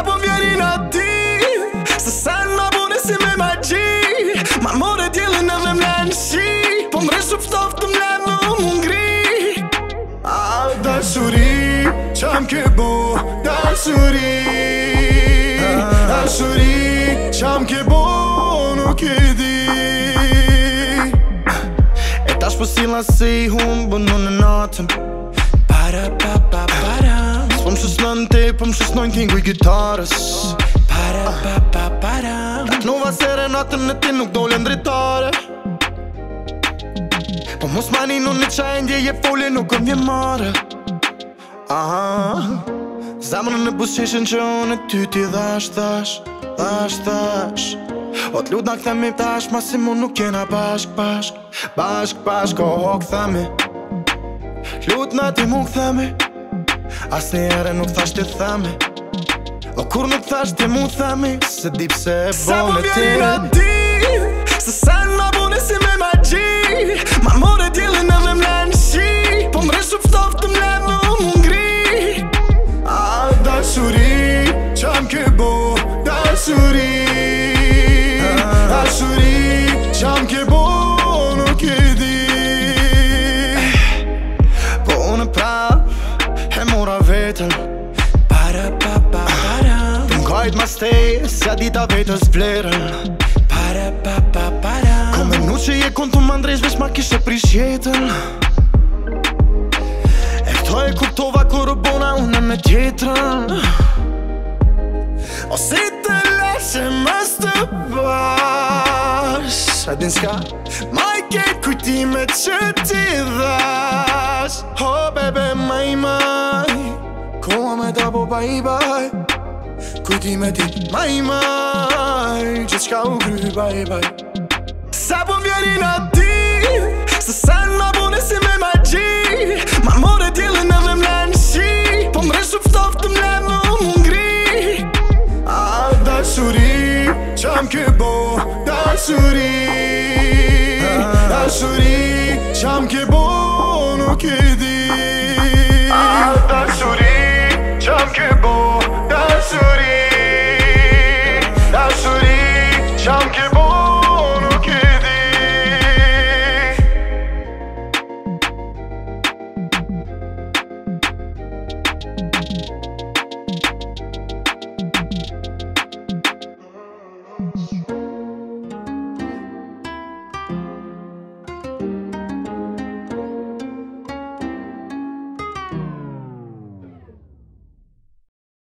Ne po vjerin ati Se san ma pune si me ma gji Ma mor e djelën e vlem le në shi Po më rrëshu përstovë të mlemën u mungri Ah, dalë suri që am ke bu Dalë suri Dalë suri që am ke bu Nuk e di E ta shpo si la se i në natën Kërën të i pëmë shusë i gitarës Para, pa, pa, para Këtë nuva sere në ti nuk dole ndritare Po mos mani në në qaj je foli nuk këm një mare Aha Zamën në busqeshen që unë e ty ti dhash, dhash, dhash, dhash O t'lut nga këthemi tash, ma si mu nuk kena bashk, bashk, bashk, bashk, o oho këthemi Lut nga ti mu këthemi Asë një ere nuk thasht të thame O kur nuk thasht të mu thame Se dip po se e bonë të tërë Sa po vjeri pra ti Se sanë ma bune si me ma gji Ma more djeli në me mle në shi Po mre shup shtof të mle në më ngri A da shuri Qa më ke bo Da shuri Kujt ma stej, se a dita vetë në Para, pa, pa, para Ko me nuk që je kon të më ndrejsh Vesh ma kishe prish jetën E këto e kuptova ko rëbona Unë me tjetërën O si të leshe ma stë bash A din s'ka? Ma i ke kujtime që ti dhash Ho, bebe, ma i ma Kua me dabo, ba i ba Kujti me ti Mai, mai Gjeçka u gry, baj, baj Sa po vjeri po në di Se sanë në abunë si me ma gji Ma morët jelë në vimlen shi Po më rëshu për toftëm nëmë më ngri A, da suri Qam ke bo Da suri Da suri Qam ke bo Nuk e di A, da suri Qam ke bo